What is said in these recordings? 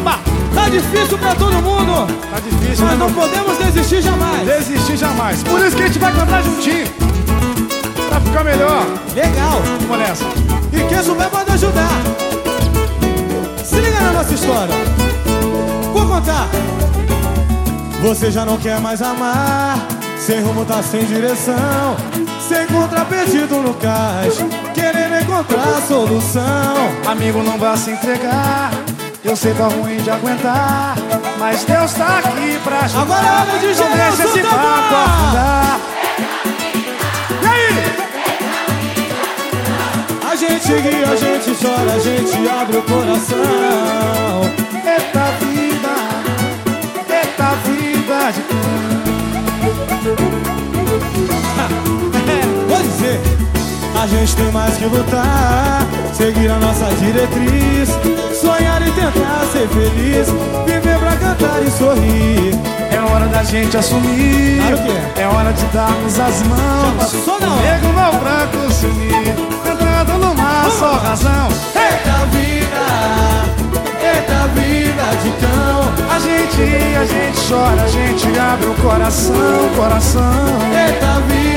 Opa! Tá difícil pra todo mundo, Tá difícil, mas né? não podemos desistir jamais. desistir jamais. Por isso que a gente vai cantar juntinho. Pra ficar melhor. Legal. Vamos nessa. E quem souber pode ajudar. Se liga na nossa história. Vou contar. Você já não quer mais amar. Sem rumo tá sem direção. Se encontra perdido no cais. Querendo encontrar solução. Amigo, não vá se entregar. Eu sei tá ruim de aguentar. Mas Deus tá aqui pra ajudar. Agora é hora de Não deixa esse bola. afundar. E aí? A gente ri, a gente chora, a gente abre o coração. Eita vida, eita vida de Vou dizer, a gente tem mais que lutar, seguir a nossa diretriz, sonhar e tentar ser feliz, viver pra cantar e sorrir. É hora da gente assumir. Claro é. É hora de darmos as mãos. O negro no branco se unir. Cantando no mar, só razão. Eita vida, eita vida de cão, A gente a gente chora, a gente abre o coração, coração. eita vida,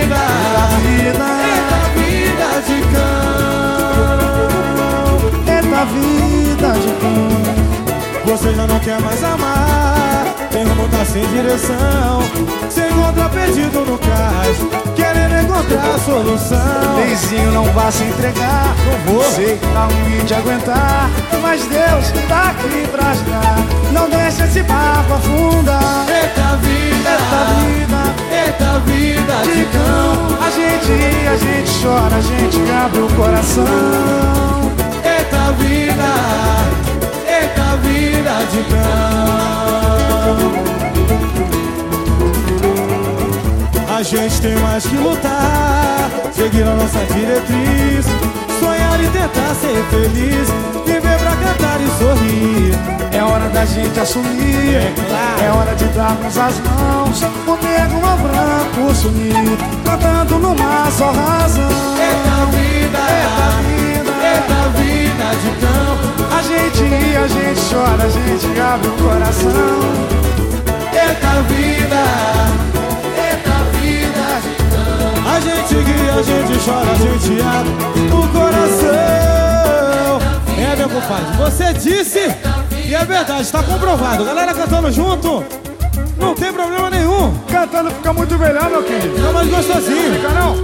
de. Você já não quer mais amar Tem rumo tá sem direção Se encontra perdido no cais Querendo encontrar a solução Benzinho, não vá se entregar. Não vou. Sei que tá ruim de aguentar. Mas Deus tá aqui pra ajudar. Não deixa esse barco afundar. Eita vida, Eita vida. eita vida de cão A gente ri, a gente chora, a gente abre o coração. A gente tem mais que lutar Seguir a nossa diretriz Sonhar e tentar ser feliz Viver pra cantar e sorrir É hora da gente assumir. É claro. É hora de darmos as mãos. O negro ao branco sumir. Cantando no mar, só razão. Eita vida, Eita vida. eita vida de cão A gente ri, a gente chora, a gente abre o coração. Eita vida, abre o coração É, meu compadre, você disse e é verdade, está comprovado Galera cantando junto, não tem problema nenhum Cantando fica muito melhor, meu querido. Fica mais gostosinho Fica não?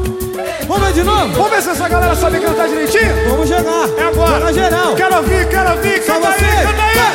Vamos ver de novo? Vamos ver se essa galera sabe cantar direitinho? Vamos jogar É agora. Joga geral Quero ouvir, quero ouvir, Só canta aí, vocês.